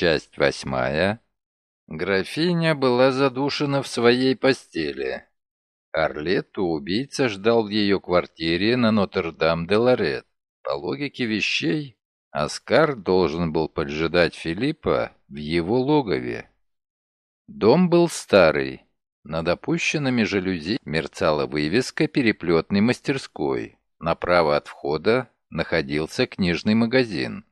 Часть восьмая. Графиня была задушена в своей постели. Орлетту убийца ждал в ее квартире на Нотр-Дам-де-Лорет. По логике вещей, Оскар должен был поджидать Филиппа в его логове. Дом был старый. Над опущенными жалюзи мерцала вывеска переплетной мастерской. Направо от входа находился книжный магазин.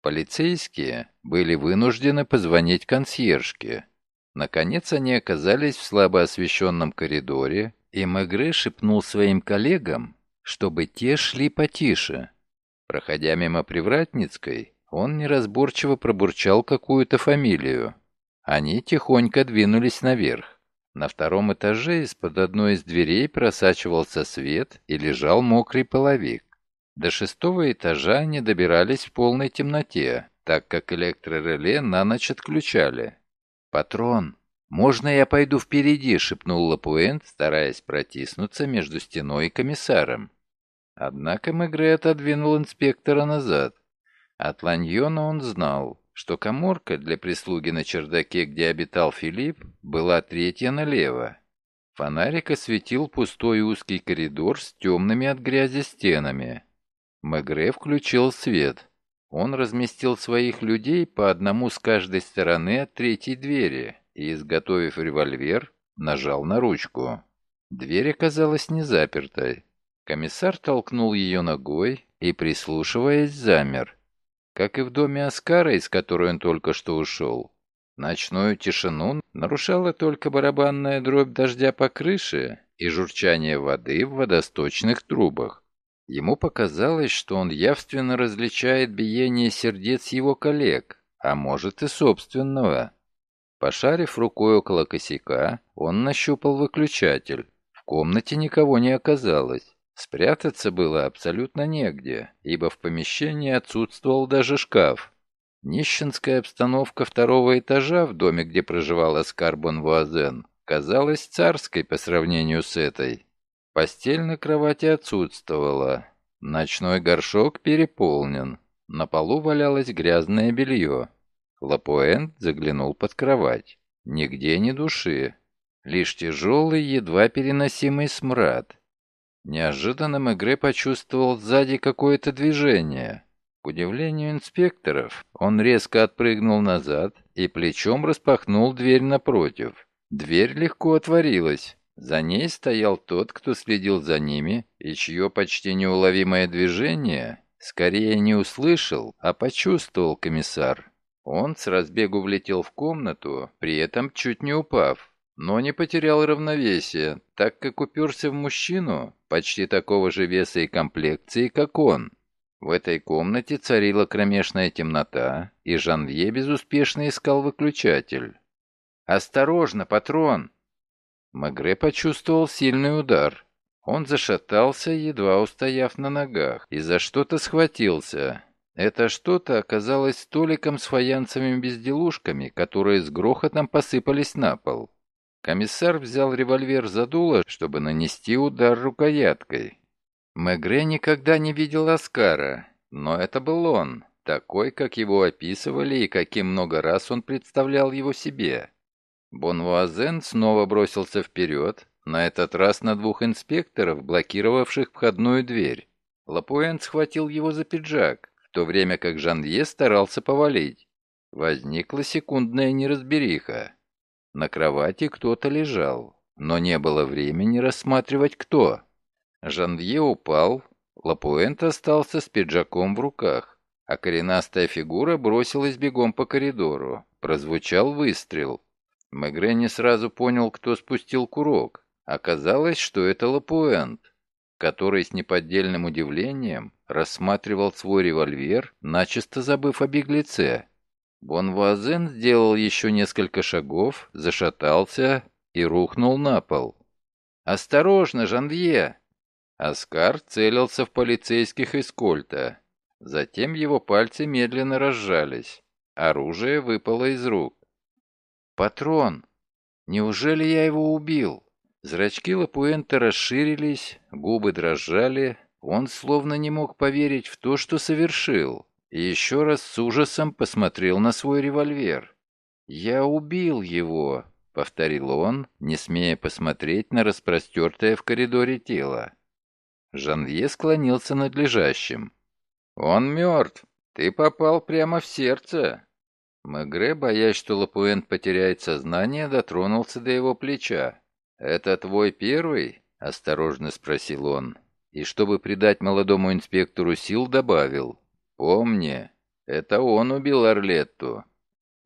Полицейские были вынуждены позвонить консьержке. Наконец они оказались в слабо освещенном коридоре, и Мегре шепнул своим коллегам, чтобы те шли потише. Проходя мимо Привратницкой, он неразборчиво пробурчал какую-то фамилию. Они тихонько двинулись наверх. На втором этаже из-под одной из дверей просачивался свет и лежал мокрый половик. До шестого этажа они добирались в полной темноте, так как электрореле на ночь отключали. «Патрон, можно я пойду впереди?» — шепнул Лапуэнт, стараясь протиснуться между стеной и комиссаром. Однако Мегре отодвинул инспектора назад. От Ланьона он знал, что коморка для прислуги на чердаке, где обитал Филипп, была третья налево. Фонарик осветил пустой узкий коридор с темными от грязи стенами. Мегре включил свет. Он разместил своих людей по одному с каждой стороны от третьей двери и, изготовив револьвер, нажал на ручку. Дверь оказалась не запертой. Комиссар толкнул ее ногой и, прислушиваясь, замер. Как и в доме Оскара, из которой он только что ушел. Ночную тишину нарушала только барабанная дробь дождя по крыше и журчание воды в водосточных трубах. Ему показалось, что он явственно различает биение сердец его коллег, а может и собственного. Пошарив рукой около косяка, он нащупал выключатель. В комнате никого не оказалось. Спрятаться было абсолютно негде, ибо в помещении отсутствовал даже шкаф. Нищенская обстановка второго этажа в доме, где проживал Оскар Бонвуазен, казалась царской по сравнению с этой. Постель на кровати отсутствовала. Ночной горшок переполнен. На полу валялось грязное белье. Лапуэнт заглянул под кровать. Нигде ни души. Лишь тяжелый, едва переносимый смрад. Неожиданно Мегре почувствовал сзади какое-то движение. К удивлению инспекторов, он резко отпрыгнул назад и плечом распахнул дверь напротив. Дверь легко отворилась. За ней стоял тот, кто следил за ними, и чье почти неуловимое движение скорее не услышал, а почувствовал комиссар. Он с разбегу влетел в комнату, при этом чуть не упав, но не потерял равновесие, так как уперся в мужчину почти такого же веса и комплекции, как он. В этой комнате царила кромешная темнота, и Жанвье безуспешно искал выключатель. «Осторожно, патрон!» Магре почувствовал сильный удар. Он зашатался, едва устояв на ногах, и за что-то схватился. Это что-то оказалось столиком с фаянсовыми безделушками, которые с грохотом посыпались на пол. Комиссар взял револьвер за дуло, чтобы нанести удар рукояткой. Мегре никогда не видел Оскара, но это был он, такой, как его описывали и каким много раз он представлял его себе. Бонвуазен снова бросился вперед, на этот раз на двух инспекторов, блокировавших входную дверь. Лапуэн схватил его за пиджак, в то время как Жанье старался повалить. Возникла секундная неразбериха. На кровати кто-то лежал, но не было времени рассматривать кто. Жанье упал, Лапуэнт остался с пиджаком в руках, а коренастая фигура бросилась бегом по коридору. Прозвучал выстрел. Мегре не сразу понял, кто спустил курок. Оказалось, что это Лапуэнт, который с неподдельным удивлением рассматривал свой револьвер, начисто забыв о беглеце. Бонвуазен сделал еще несколько шагов, зашатался и рухнул на пол. «Осторожно, Жанвье!» Оскар целился в полицейских из кольта. Затем его пальцы медленно разжались. Оружие выпало из рук. «Патрон! Неужели я его убил?» Зрачки Лапуэнта расширились, губы дрожали. Он словно не мог поверить в то, что совершил. и еще раз с ужасом посмотрел на свой револьвер. «Я убил его», — повторил он, не смея посмотреть на распростертое в коридоре тело. Жанвье склонился над лежащим. «Он мертв. Ты попал прямо в сердце». Мегре, боясь, что Лапуэнт потеряет сознание, дотронулся до его плеча. «Это твой первый?» — осторожно спросил он. И чтобы придать молодому инспектору сил, добавил. «Помни, это он убил Орлетту».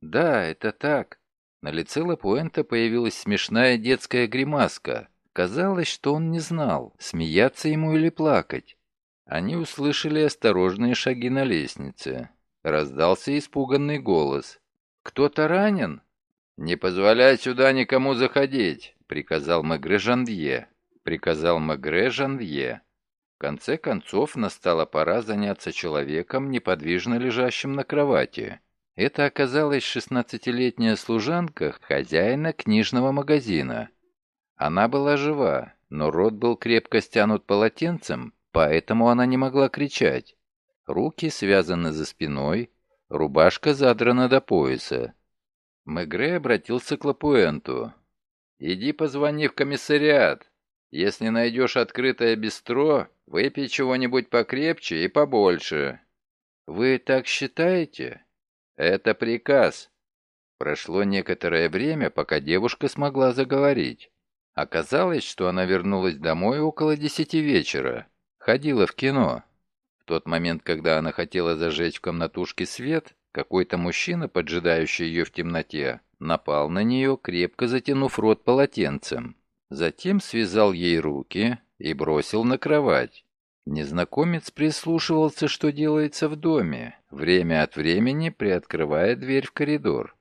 «Да, это так». На лице Лапуэнта появилась смешная детская гримаска. Казалось, что он не знал, смеяться ему или плакать. Они услышали осторожные шаги на лестнице. Раздался испуганный голос. «Кто-то ранен?» «Не позволяй сюда никому заходить», — приказал Мегре Жанвье. Приказал Мегре Жанвье. В конце концов, настала пора заняться человеком, неподвижно лежащим на кровати. Это оказалась шестнадцатилетняя служанка хозяина книжного магазина. Она была жива, но рот был крепко стянут полотенцем, поэтому она не могла кричать. Руки связаны за спиной, рубашка задрана до пояса. Мегре обратился к Лапуэнту. «Иди позвони в комиссариат. Если найдешь открытое бистро, выпей чего-нибудь покрепче и побольше». «Вы так считаете?» «Это приказ». Прошло некоторое время, пока девушка смогла заговорить. Оказалось, что она вернулась домой около десяти вечера. Ходила в кино тот момент, когда она хотела зажечь в комнатушке свет, какой-то мужчина, поджидающий ее в темноте, напал на нее, крепко затянув рот полотенцем. Затем связал ей руки и бросил на кровать. Незнакомец прислушивался, что делается в доме, время от времени приоткрывая дверь в коридор.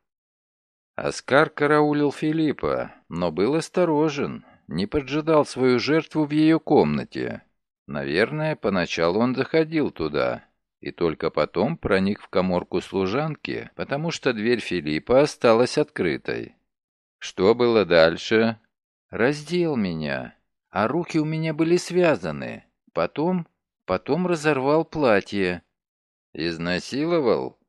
Оскар караулил Филиппа, но был осторожен, не поджидал свою жертву в ее комнате, Наверное, поначалу он заходил туда, и только потом проник в коморку служанки, потому что дверь Филиппа осталась открытой. Что было дальше? Раздел меня, а руки у меня были связаны. Потом, потом разорвал платье. Изнасиловал?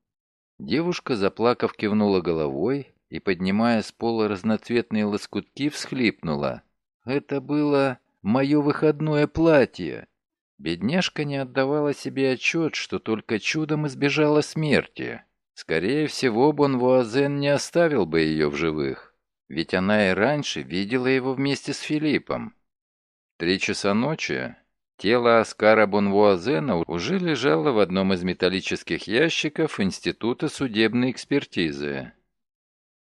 Девушка, заплакав, кивнула головой и, поднимая с пола разноцветные лоскутки, всхлипнула. Это было мое выходное платье. Бедняжка не отдавала себе отчет, что только чудом избежала смерти. Скорее всего, Бонвуазен не оставил бы ее в живых, ведь она и раньше видела его вместе с Филиппом. Три часа ночи тело Оскара Бонвуазена уже лежало в одном из металлических ящиков Института судебной экспертизы.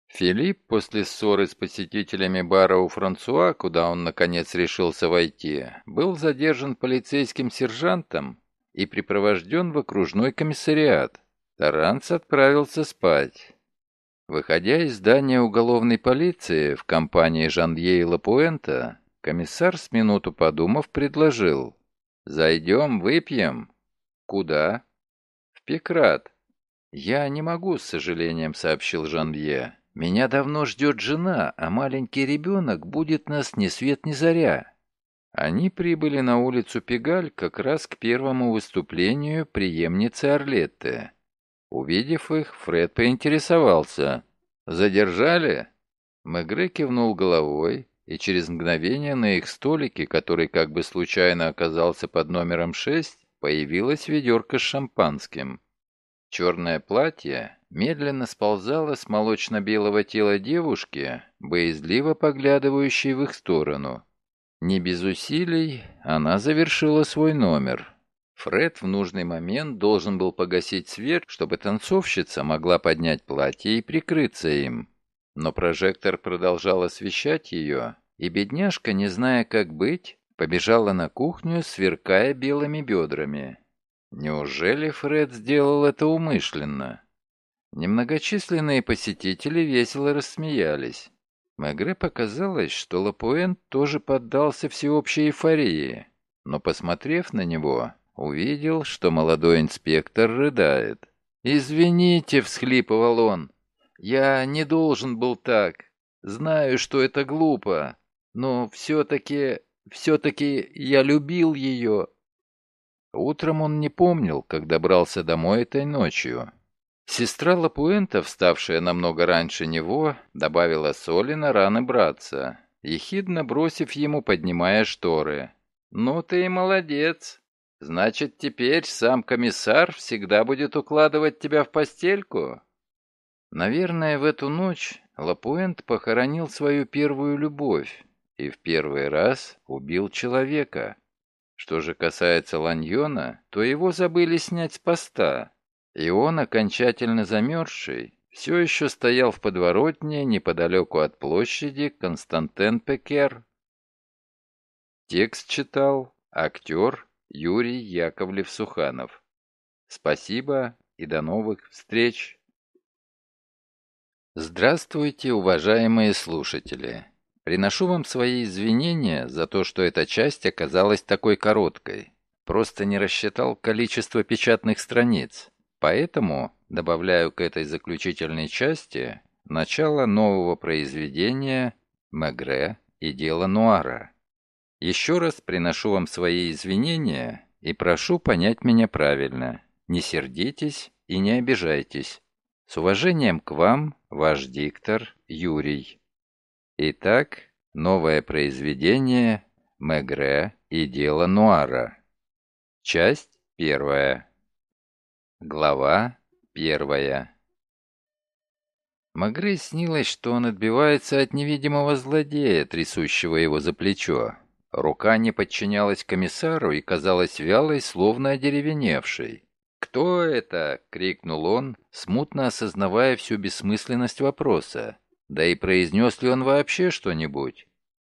Филипп после ссоры с посетителями бара у Франсуа, куда он наконец решился войти, был задержан полицейским сержантом и припровожден в окружной комиссариат. Таранц отправился спать. Выходя из здания уголовной полиции в компании Жанье и Лапуэнта, комиссар с минуту подумав предложил «Зайдем, выпьем». «Куда?» «В Пекрат». «Я не могу, с сожалением», — сообщил Жанье. Меня давно ждет жена, а маленький ребенок будет нас ни свет ни заря». Они прибыли на улицу Пегаль как раз к первому выступлению преемницы Орлетты. Увидев их, Фред поинтересовался. «Задержали?» Мегре кивнул головой, и через мгновение на их столике, который как бы случайно оказался под номером 6, появилась ведерко с шампанским. Черное платье медленно сползало с молочно-белого тела девушки, боязливо поглядывающей в их сторону. Не без усилий она завершила свой номер. Фред в нужный момент должен был погасить свет, чтобы танцовщица могла поднять платье и прикрыться им. Но прожектор продолжал освещать ее, и бедняжка, не зная, как быть, побежала на кухню, сверкая белыми бедрами. Неужели Фред сделал это умышленно? Немногочисленные посетители весело рассмеялись. Мегре показалось, что Лапуэн тоже поддался всеобщей эйфории, но, посмотрев на него, увидел, что молодой инспектор рыдает. «Извините», — всхлипывал он, — «я не должен был так. Знаю, что это глупо, но все-таки, все-таки я любил ее. Утром он не помнил, как добрался домой этой ночью. Сестра Лапуэнта, вставшая намного раньше него, добавила соли на раны братца, ехидно бросив ему, поднимая шторы. «Ну ты и молодец. Значит, теперь сам комиссар всегда будет укладывать тебя в постельку?» Наверное, в эту ночь Лапуэнт похоронил свою первую любовь и в первый раз убил человека. Что же касается Ланьона, то его забыли снять с поста, и он, окончательно замерзший, все еще стоял в подворотне неподалеку от площади Константин Пекер. Текст читал актер Юрий Яковлев-Суханов. Спасибо и до новых встреч! Здравствуйте, уважаемые слушатели! Приношу вам свои извинения за то, что эта часть оказалась такой короткой. Просто не рассчитал количество печатных страниц. Поэтому добавляю к этой заключительной части начало нового произведения «Мегре и дело Нуара». Еще раз приношу вам свои извинения и прошу понять меня правильно. Не сердитесь и не обижайтесь. С уважением к вам, ваш диктор Юрий. Итак, новое произведение «Мегре и дело Нуара». Часть первая. Глава первая. Магре снилось, что он отбивается от невидимого злодея, трясущего его за плечо. Рука не подчинялась комиссару и казалась вялой, словно одеревеневшей. «Кто это?» — крикнул он, смутно осознавая всю бессмысленность вопроса. Да и произнес ли он вообще что-нибудь?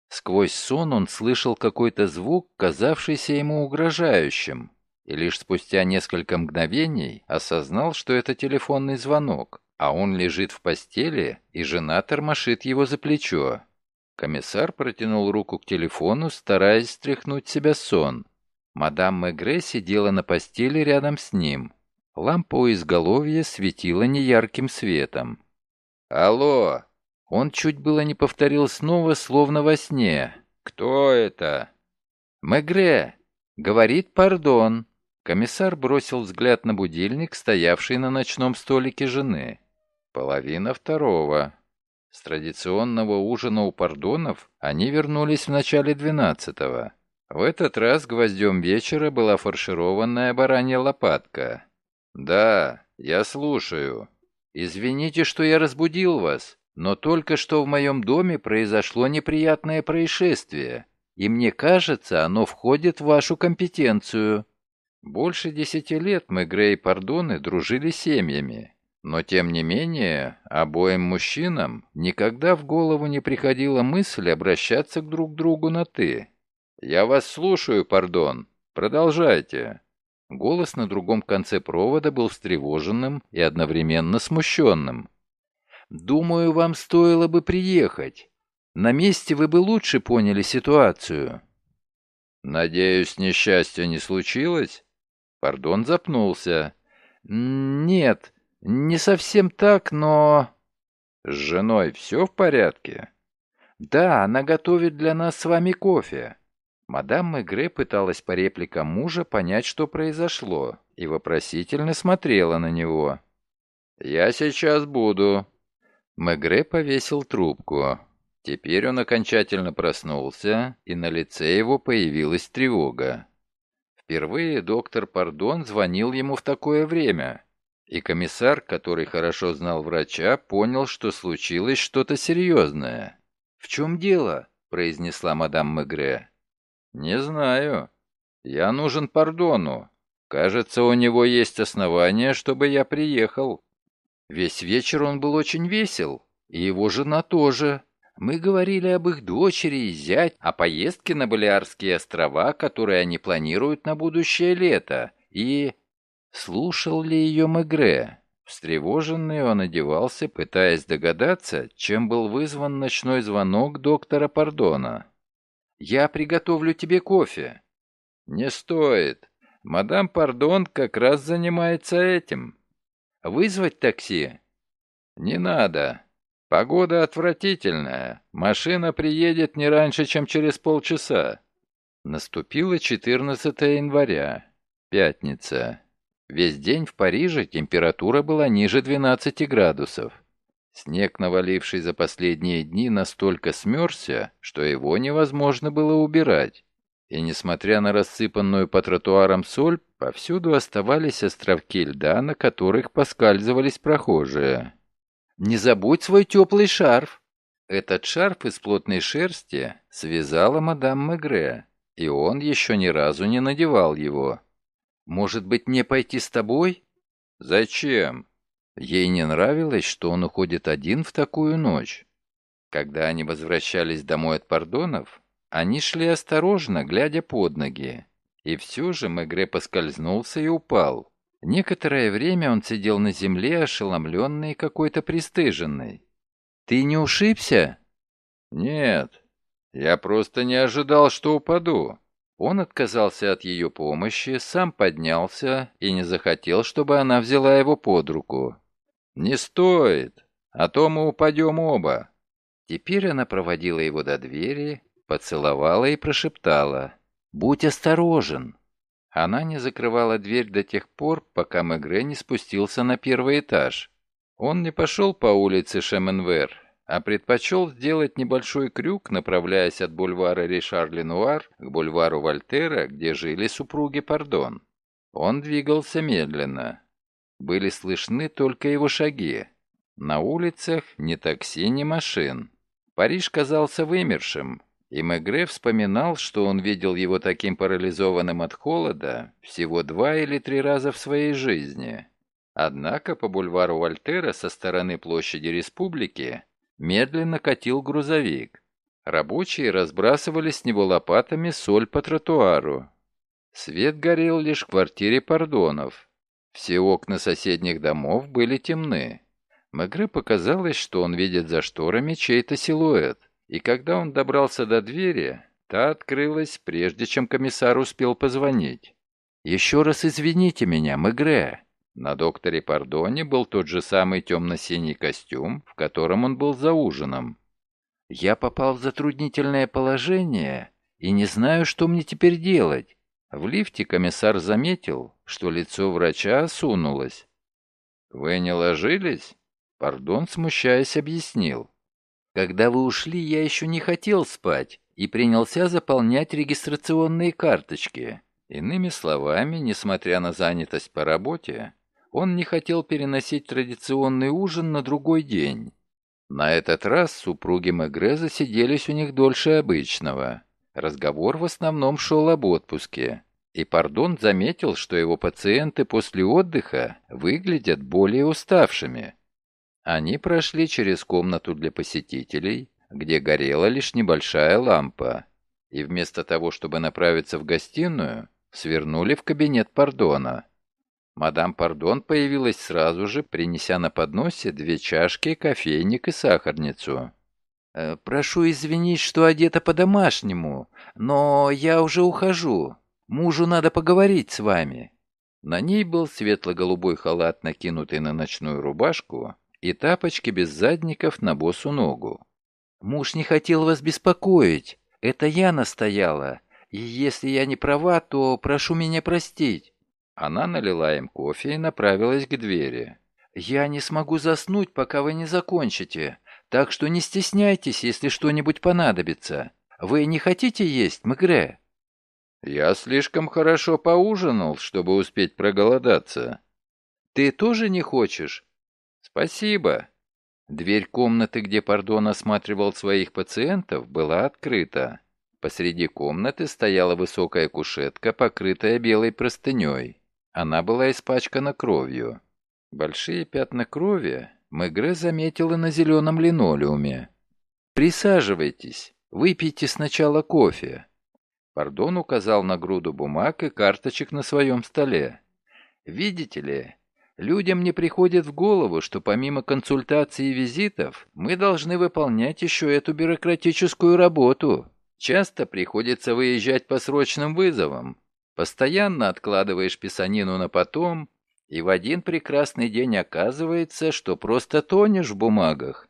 Сквозь сон он слышал какой-то звук, казавшийся ему угрожающим, и лишь спустя несколько мгновений осознал, что это телефонный звонок, а он лежит в постели, и жена тормошит его за плечо. Комиссар протянул руку к телефону, стараясь стряхнуть себя сон. Мадам Мегре сидела на постели рядом с ним. Лампа у изголовья светила неярким светом. «Алло!» Он чуть было не повторил снова, словно во сне. «Кто это?» «Мегре!» «Говорит, пардон!» Комиссар бросил взгляд на будильник, стоявший на ночном столике жены. Половина второго. С традиционного ужина у пардонов они вернулись в начале двенадцатого. В этот раз гвоздем вечера была фаршированная баранья лопатка. «Да, я слушаю. Извините, что я разбудил вас. Но только что в моем доме произошло неприятное происшествие, и мне кажется, оно входит в вашу компетенцию. Больше десяти лет мы, Грей и Пардоны, дружили семьями. Но, тем не менее, обоим мужчинам никогда в голову не приходила мысль обращаться к друг другу на «ты». «Я вас слушаю, Пардон. Продолжайте». Голос на другом конце провода был встревоженным и одновременно смущенным. Думаю, вам стоило бы приехать. На месте вы бы лучше поняли ситуацию». «Надеюсь, несчастья не случилось?» Пардон запнулся. «Нет, не совсем так, но...» «С женой все в порядке?» «Да, она готовит для нас с вами кофе». Мадам Мегре пыталась по репликам мужа понять, что произошло, и вопросительно смотрела на него. «Я сейчас буду», Мегре повесил трубку. Теперь он окончательно проснулся, и на лице его появилась тревога. Впервые доктор Пардон звонил ему в такое время, и комиссар, который хорошо знал врача, понял, что случилось что-то серьезное. «В чем дело?» — произнесла мадам Мегре. «Не знаю. Я нужен Пардону. Кажется, у него есть основания, чтобы я приехал». Весь вечер он был очень весел, и его жена тоже. Мы говорили об их дочери и зять, о поездке на Балиарские острова, которые они планируют на будущее лето, и... Слушал ли ее Мегре? Встревоженный он одевался, пытаясь догадаться, чем был вызван ночной звонок доктора Пардона. «Я приготовлю тебе кофе». «Не стоит. Мадам Пардон как раз занимается этим». Вызвать такси?» «Не надо. Погода отвратительная. Машина приедет не раньше, чем через полчаса». Наступило 14 января. Пятница. Весь день в Париже температура была ниже 12 градусов. Снег, наваливший за последние дни, настолько смерзся, что его невозможно было убирать. И несмотря на рассыпанную по тротуарам соль, повсюду оставались островки льда, на которых поскальзывались прохожие. «Не забудь свой теплый шарф!» Этот шарф из плотной шерсти связала мадам Мегре, и он еще ни разу не надевал его. «Может быть, мне пойти с тобой?» «Зачем?» Ей не нравилось, что он уходит один в такую ночь. Когда они возвращались домой от Пардонов, они шли осторожно, глядя под ноги. И все же Мегре поскользнулся и упал. Некоторое время он сидел на земле, ошеломленный и какой-то пристыженный. «Ты не ушибся?» «Нет, я просто не ожидал, что упаду». Он отказался от ее помощи, сам поднялся и не захотел, чтобы она взяла его под руку. «Не стоит, а то мы упадем оба». Теперь она проводила его до двери, поцеловала и прошептала. «Будь осторожен!» Она не закрывала дверь до тех пор, пока Мегре не спустился на первый этаж. Он не пошел по улице Шеменвер, а предпочел сделать небольшой крюк, направляясь от бульвара Ришар-Ленуар к бульвару Вольтера, где жили супруги Пардон. Он двигался медленно. Были слышны только его шаги. На улицах ни такси, ни машин. Париж казался вымершим, и Мегре вспоминал, что он видел его таким парализованным от холода всего два или три раза в своей жизни. Однако по бульвару Вольтера со стороны площади Республики медленно катил грузовик. Рабочие разбрасывали с него лопатами соль по тротуару. Свет горел лишь в квартире Пардонов. Все окна соседних домов были темны. Мегре показалось, что он видит за шторами чей-то силуэт, и когда он добрался до двери, та открылась, прежде чем комиссар успел позвонить. «Еще раз извините меня, Мегре». На докторе Пардоне был тот же самый темно-синий костюм, в котором он был за ужином. «Я попал в затруднительное положение и не знаю, что мне теперь делать. В лифте комиссар заметил, что лицо врача осунулось. «Вы не ложились?» Пардон, смущаясь, объяснил. «Когда вы ушли, я еще не хотел спать и принялся заполнять регистрационные карточки. Иными словами, несмотря на занятость по работе, он не хотел переносить традиционный ужин на другой день. На этот раз супруги Мегре засиделись у них дольше обычного. Разговор в основном шел об отпуске, и Пардон заметил, что его пациенты после отдыха выглядят более уставшими. Они прошли через комнату для посетителей, где горела лишь небольшая лампа, и вместо того, чтобы направиться в гостиную, свернули в кабинет Пардона. Мадам Пардон появилась сразу же, принеся на подносе две чашки, кофейник и сахарницу. «Э, «Прошу извинить, что одета по-домашнему, но я уже ухожу. Мужу надо поговорить с вами». На ней был светло-голубой халат, накинутый на ночную рубашку, и тапочки без задников на босу ногу. «Муж не хотел вас беспокоить. Это я настояла. И если я не права, то прошу меня простить». Она налила им кофе и направилась к двери. «Я не смогу заснуть, пока вы не закончите. Так что не стесняйтесь, если что-нибудь понадобится. Вы не хотите есть, Мегре?» «Я слишком хорошо поужинал, чтобы успеть проголодаться». «Ты тоже не хочешь?» «Спасибо». Дверь комнаты, где Пардон осматривал своих пациентов, была открыта. Посреди комнаты стояла высокая кушетка, покрытая белой простыней. Она была испачкана кровью. Большие пятна крови Мегре заметила на зеленом линолеуме. «Присаживайтесь, выпейте сначала кофе». Пардон указал на груду бумаг и карточек на своем столе. «Видите ли, людям не приходит в голову, что помимо консультаций и визитов мы должны выполнять еще эту бюрократическую работу. Часто приходится выезжать по срочным вызовам. Постоянно откладываешь писанину на потом, и в один прекрасный день оказывается, что просто тонешь в бумагах.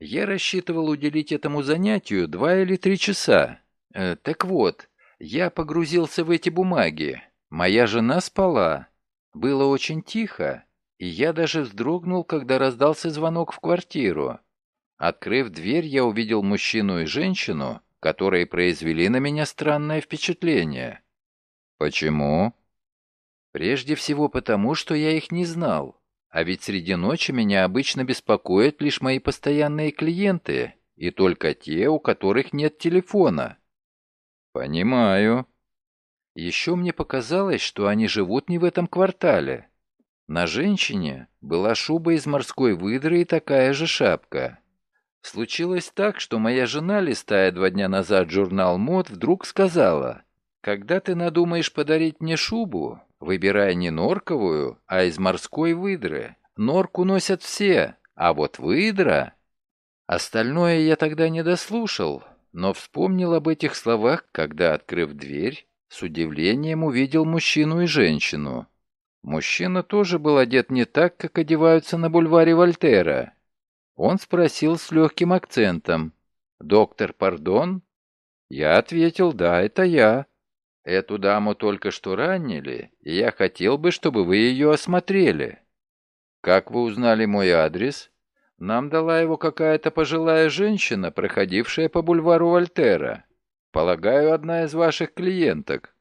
Я рассчитывал уделить этому занятию два или три часа. Э, так вот, я погрузился в эти бумаги, Моя жена спала. Было очень тихо, и я даже вздрогнул, когда раздался звонок в квартиру. Открыв дверь, я увидел мужчину и женщину, которые произвели на меня странное впечатление. Почему? Прежде всего потому, что я их не знал. А ведь среди ночи меня обычно беспокоят лишь мои постоянные клиенты, и только те, у которых нет телефона. Понимаю. Еще мне показалось, что они живут не в этом квартале. На женщине была шуба из морской выдры и такая же шапка. Случилось так, что моя жена, листая два дня назад журнал мод, вдруг сказала, «Когда ты надумаешь подарить мне шубу, выбирай не норковую, а из морской выдры. Норку носят все, а вот выдра...» Остальное я тогда не дослушал, но вспомнил об этих словах, когда, открыв дверь, с удивлением увидел мужчину и женщину. Мужчина тоже был одет не так, как одеваются на бульваре Вольтера. Он спросил с легким акцентом. «Доктор, пардон?» Я ответил, «Да, это я. Эту даму только что ранили, и я хотел бы, чтобы вы ее осмотрели». «Как вы узнали мой адрес?» «Нам дала его какая-то пожилая женщина, проходившая по бульвару Вольтера. Полагаю, одна из ваших клиенток».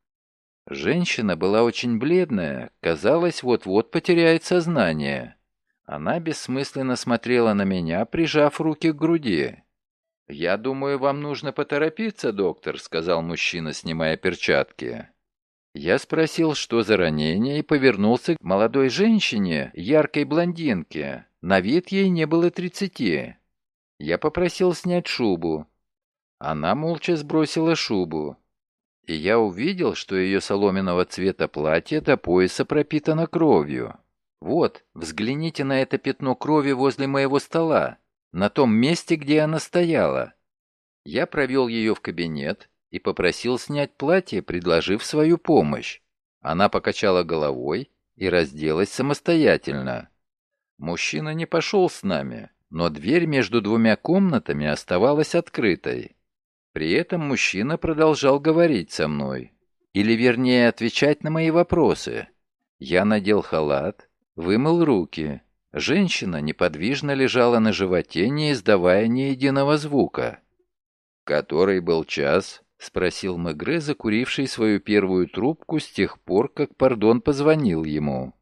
Женщина была очень бледная, казалось, вот-вот потеряет сознание. Она бессмысленно смотрела на меня, прижав руки к груди. «Я думаю, вам нужно поторопиться, доктор», — сказал мужчина, снимая перчатки. Я спросил, что за ранение, и повернулся к молодой женщине, яркой блондинке. На вид ей не было тридцати. Я попросил снять шубу. Она молча сбросила шубу. И я увидел, что ее соломенного цвета платье до пояса пропитано кровью. Вот, взгляните на это пятно крови возле моего стола, на том месте, где она стояла. Я провел ее в кабинет и попросил снять платье, предложив свою помощь. Она покачала головой и разделась самостоятельно. Мужчина не пошел с нами, но дверь между двумя комнатами оставалась открытой. При этом мужчина продолжал говорить со мной. Или, вернее, отвечать на мои вопросы. Я надел халат, Вымыл руки. Женщина неподвижно лежала на животе, не издавая ни единого звука. «Который был час?» — спросил Мегре, закуривший свою первую трубку с тех пор, как Пардон позвонил ему.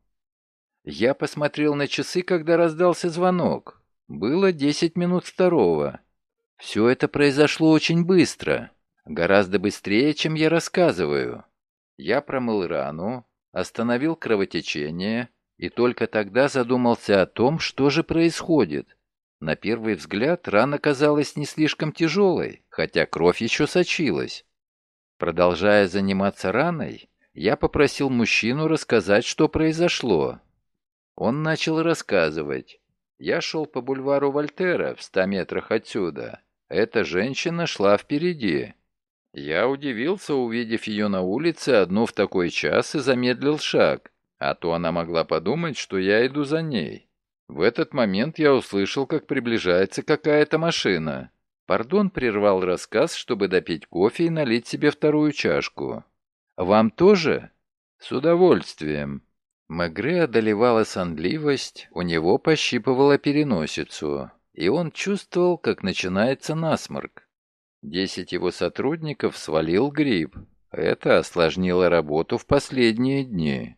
Я посмотрел на часы, когда раздался звонок. Было десять минут второго. Все это произошло очень быстро, гораздо быстрее, чем я рассказываю. Я промыл рану, остановил кровотечение, и только тогда задумался о том, что же происходит. На первый взгляд рана казалась не слишком тяжелой, хотя кровь еще сочилась. Продолжая заниматься раной, я попросил мужчину рассказать, что произошло. Он начал рассказывать. Я шел по бульвару Вольтера в ста метрах отсюда. Эта женщина шла впереди. Я удивился, увидев ее на улице одну в такой час и замедлил шаг. А то она могла подумать, что я иду за ней. В этот момент я услышал, как приближается какая-то машина. Пардон прервал рассказ, чтобы допить кофе и налить себе вторую чашку. «Вам тоже?» «С удовольствием». Мегре одолевала сонливость, у него пощипывала переносицу, и он чувствовал, как начинается насморк. Десять его сотрудников свалил грипп. Это осложнило работу в последние дни.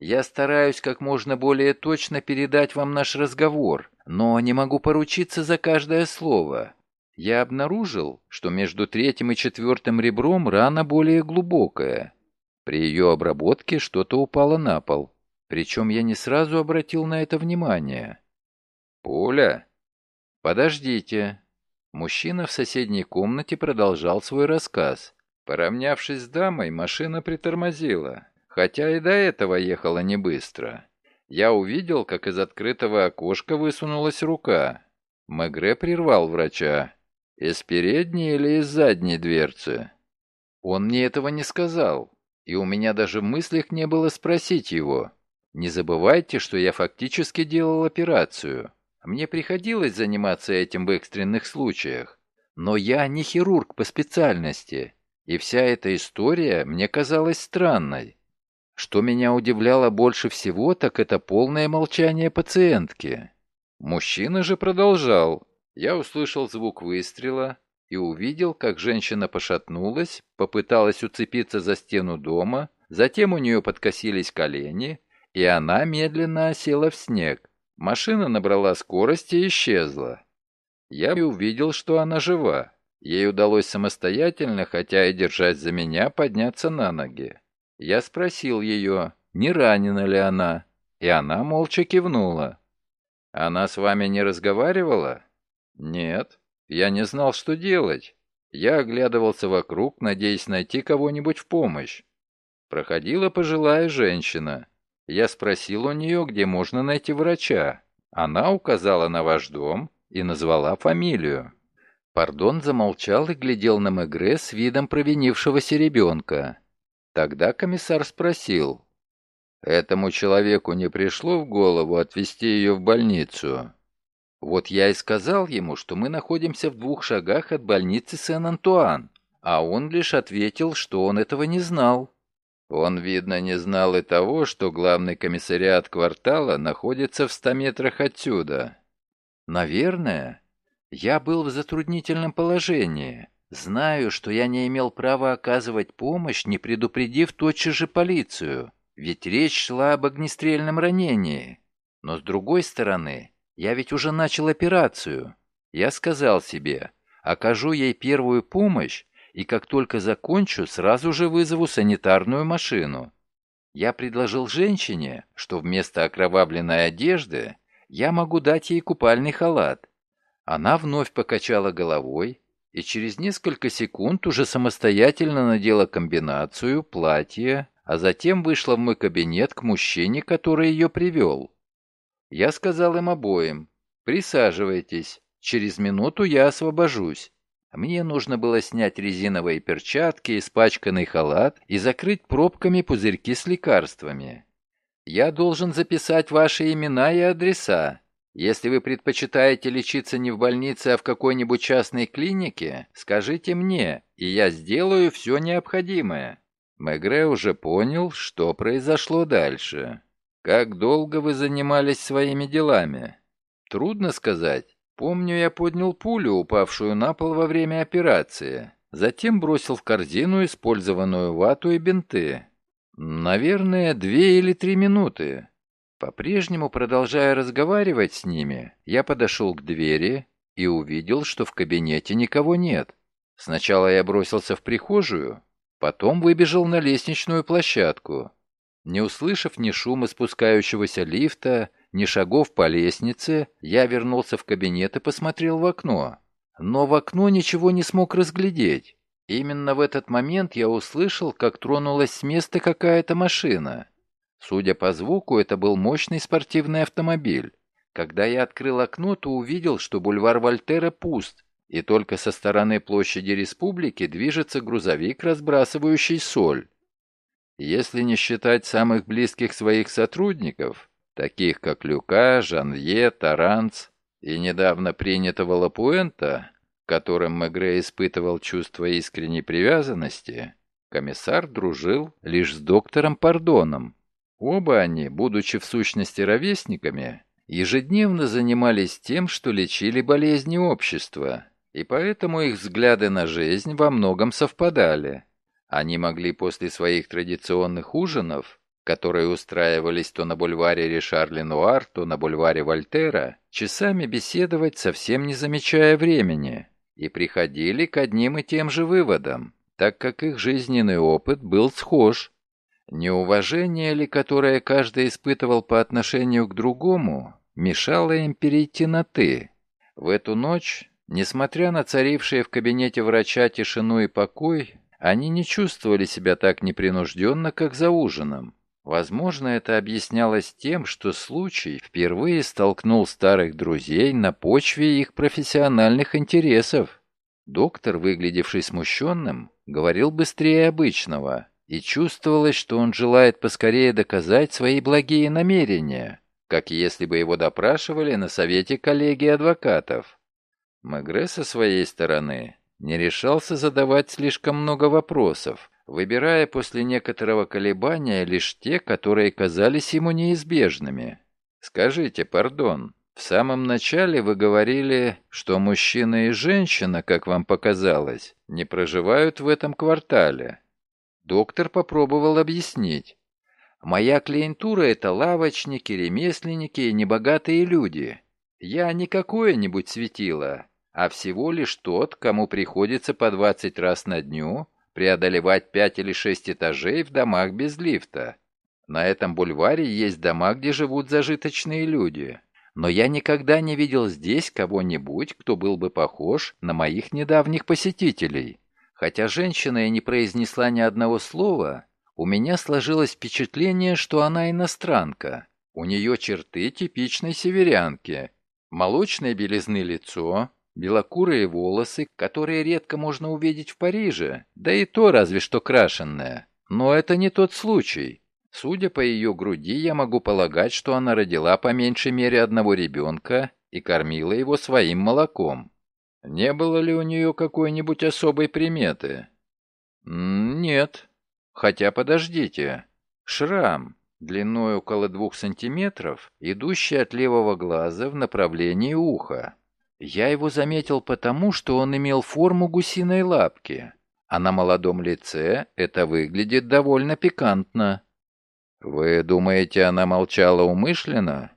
Я стараюсь как можно более точно передать вам наш разговор, но не могу поручиться за каждое слово. Я обнаружил, что между третьим и четвертым ребром рана более глубокая. При ее обработке что-то упало на пол. Причем я не сразу обратил на это внимание. «Пуля?» «Подождите». Мужчина в соседней комнате продолжал свой рассказ. Поравнявшись с дамой, машина притормозила хотя и до этого ехала не быстро. Я увидел, как из открытого окошка высунулась рука. Мегре прервал врача. «Из передней или из задней дверцы?» Он мне этого не сказал, и у меня даже в мыслях не было спросить его. Не забывайте, что я фактически делал операцию. Мне приходилось заниматься этим в экстренных случаях. Но я не хирург по специальности, и вся эта история мне казалась странной. Что меня удивляло больше всего, так это полное молчание пациентки. Мужчина же продолжал. Я услышал звук выстрела и увидел, как женщина пошатнулась, попыталась уцепиться за стену дома, затем у нее подкосились колени, и она медленно осела в снег. Машина набрала скорость и исчезла. Я увидел, что она жива. Ей удалось самостоятельно, хотя и держать за меня, подняться на ноги. Я спросил ее, не ранена ли она, и она молча кивнула. «Она с вами не разговаривала?» «Нет. Я не знал, что делать. Я оглядывался вокруг, надеясь найти кого-нибудь в помощь. Проходила пожилая женщина. Я спросил у нее, где можно найти врача. Она указала на ваш дом и назвала фамилию. Пардон замолчал и глядел на Мегре с видом провинившегося ребенка. Тогда комиссар спросил, «Этому человеку не пришло в голову отвезти ее в больницу?» Вот я и сказал ему, что мы находимся в двух шагах от больницы Сен-Антуан, а он лишь ответил, что он этого не знал. Он, видно, не знал и того, что главный комиссариат квартала находится в ста метрах отсюда. Наверное, я был в затруднительном положении. Знаю, что я не имел права оказывать помощь, не предупредив тотчас же полицию, ведь речь шла об огнестрельном ранении. Но с другой стороны, я ведь уже начал операцию. Я сказал себе, окажу ей первую помощь, и как только закончу, сразу же вызову санитарную машину. Я предложил женщине, что вместо окровавленной одежды я могу дать ей купальный халат. Она вновь покачала головой и через несколько секунд уже самостоятельно надела комбинацию, платье, а затем вышла в мой кабинет к мужчине, который ее привел. Я сказал им обоим, «Присаживайтесь, через минуту я освобожусь». Мне нужно было снять резиновые перчатки, испачканный халат и закрыть пробками пузырьки с лекарствами. Я должен записать ваши имена и адреса. Если вы предпочитаете лечиться не в больнице, а в какой-нибудь частной клинике, скажите мне, и я сделаю все необходимое». Мегре уже понял, что произошло дальше. «Как долго вы занимались своими делами?» «Трудно сказать. Помню, я поднял пулю, упавшую на пол во время операции. Затем бросил в корзину использованную вату и бинты. Наверное, две или три минуты. По-прежнему, продолжая разговаривать с ними, я подошел к двери и увидел, что в кабинете никого нет. Сначала я бросился в прихожую, потом выбежал на лестничную площадку. Не услышав ни шума спускающегося лифта, ни шагов по лестнице, я вернулся в кабинет и посмотрел в окно. Но в окно ничего не смог разглядеть. Именно в этот момент я услышал, как тронулась с места какая-то машина. Судя по звуку, это был мощный спортивный автомобиль. Когда я открыл окно, то увидел, что бульвар Вольтера пуст, и только со стороны площади Республики движется грузовик, разбрасывающий соль. Если не считать самых близких своих сотрудников, таких как Люка, Жанье, Таранц и недавно принятого Лапуэнта, которым Мегре испытывал чувство искренней привязанности, комиссар дружил лишь с доктором Пардоном. Оба они, будучи в сущности ровесниками, ежедневно занимались тем, что лечили болезни общества, и поэтому их взгляды на жизнь во многом совпадали. Они могли после своих традиционных ужинов, которые устраивались то на бульваре Ришар-Ленуар, то на бульваре Вольтера, часами беседовать, совсем не замечая времени и приходили к одним и тем же выводам, так как их жизненный опыт был схож. Неуважение ли, которое каждый испытывал по отношению к другому, мешало им перейти на «ты». В эту ночь, несмотря на царившие в кабинете врача тишину и покой, они не чувствовали себя так непринужденно, как за ужином. Возможно, это объяснялось тем, что случай впервые столкнул старых друзей на почве их профессиональных интересов. Доктор, выглядевший смущенным, говорил быстрее обычного, и чувствовалось, что он желает поскорее доказать свои благие намерения, как если бы его допрашивали на совете коллегии адвокатов. Мегре со своей стороны не решался задавать слишком много вопросов, выбирая после некоторого колебания лишь те, которые казались ему неизбежными. «Скажите, пардон, в самом начале вы говорили, что мужчина и женщина, как вам показалось, не проживают в этом квартале». Доктор попробовал объяснить. «Моя клиентура — это лавочники, ремесленники и небогатые люди. Я не какое-нибудь светило, а всего лишь тот, кому приходится по 20 раз на дню преодолевать 5 или 6 этажей в домах без лифта. На этом бульваре есть дома, где живут зажиточные люди. Но я никогда не видел здесь кого-нибудь, кто был бы похож на моих недавних посетителей. Хотя женщина и не произнесла ни одного слова, у меня сложилось впечатление, что она иностранка. У нее черты типичной северянки. Молочной белизны лицо, белокурые волосы, которые редко можно увидеть в Париже, да и то разве что крашенное. Но это не тот случай. Судя по ее груди, я могу полагать, что она родила по меньшей мере одного ребенка и кормила его своим молоком. Не было ли у нее какой-нибудь особой приметы? Нет. Хотя подождите. Шрам, длиной около двух сантиметров, идущий от левого глаза в направлении уха. Я его заметил потому, что он имел форму гусиной лапки, а на молодом лице это выглядит довольно пикантно. Вы думаете, она молчала умышленно?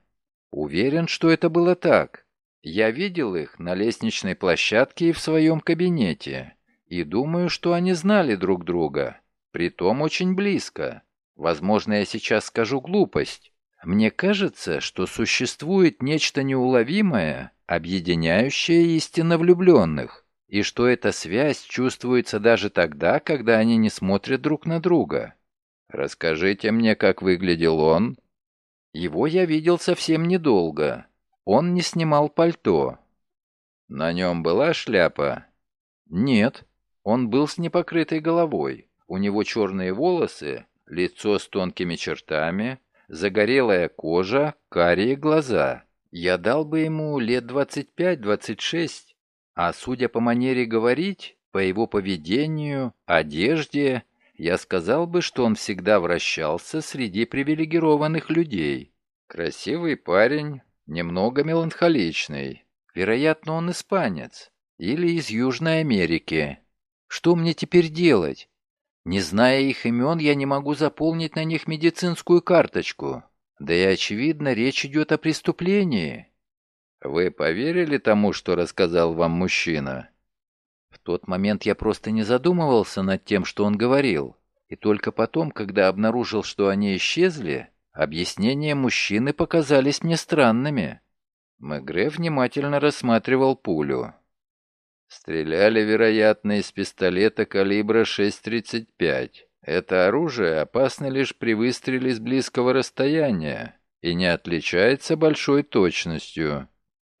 Уверен, что это было так. Я видел их на лестничной площадке и в своем кабинете, и думаю, что они знали друг друга, притом очень близко. Возможно, я сейчас скажу глупость. Мне кажется, что существует нечто неуловимое, объединяющее истинно влюбленных, и что эта связь чувствуется даже тогда, когда они не смотрят друг на друга. Расскажите мне, как выглядел он. Его я видел совсем недолго. Он не снимал пальто. На нем была шляпа? Нет, он был с непокрытой головой. У него черные волосы, лицо с тонкими чертами, загорелая кожа, карие глаза. Я дал бы ему лет 25-26, а судя по манере говорить, по его поведению, одежде, я сказал бы, что он всегда вращался среди привилегированных людей. Красивый парень, немного меланхоличный. Вероятно, он испанец или из Южной Америки. Что мне теперь делать? Не зная их имен, я не могу заполнить на них медицинскую карточку. Да и, очевидно, речь идет о преступлении. Вы поверили тому, что рассказал вам мужчина? В тот момент я просто не задумывался над тем, что он говорил. И только потом, когда обнаружил, что они исчезли, объяснения мужчины показались мне странными. Мегре внимательно рассматривал пулю. Стреляли, вероятно, из пистолета калибра 6.35. Это оружие опасно лишь при выстреле с близкого расстояния и не отличается большой точностью.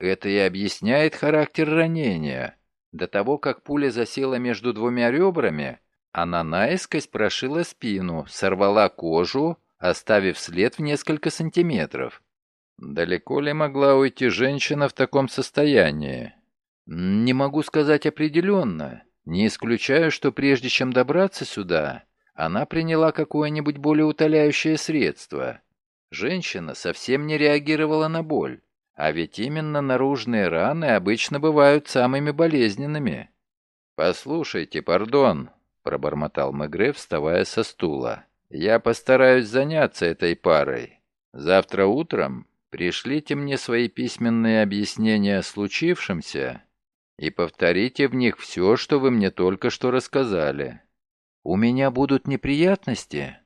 Это и объясняет характер ранения. До того, как пуля засела между двумя ребрами, она наискось прошила спину, сорвала кожу, оставив след в несколько сантиметров. Далеко ли могла уйти женщина в таком состоянии? Не могу сказать определенно. Не исключаю, что прежде чем добраться сюда, она приняла какое-нибудь более утоляющее средство. Женщина совсем не реагировала на боль, а ведь именно наружные раны обычно бывают самыми болезненными. «Послушайте, пардон», — пробормотал Мегре, вставая со стула. «Я постараюсь заняться этой парой. Завтра утром пришлите мне свои письменные объяснения о случившемся и повторите в них все, что вы мне только что рассказали. «У меня будут неприятности?»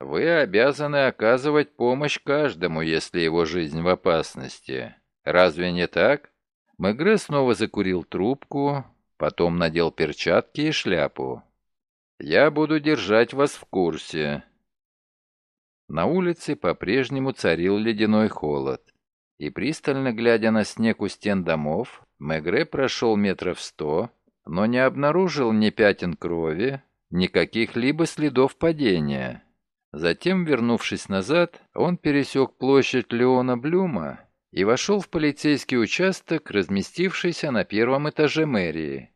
«Вы обязаны оказывать помощь каждому, если его жизнь в опасности. Разве не так?» Мегре снова закурил трубку, потом надел перчатки и шляпу. «Я буду держать вас в курсе». На улице по-прежнему царил ледяной холод, и пристально глядя на снег у стен домов, Мегре прошел метров сто, но не обнаружил ни пятен крови, никаких либо следов падения. Затем, вернувшись назад, он пересек площадь Леона Блюма и вошел в полицейский участок, разместившийся на первом этаже мэрии.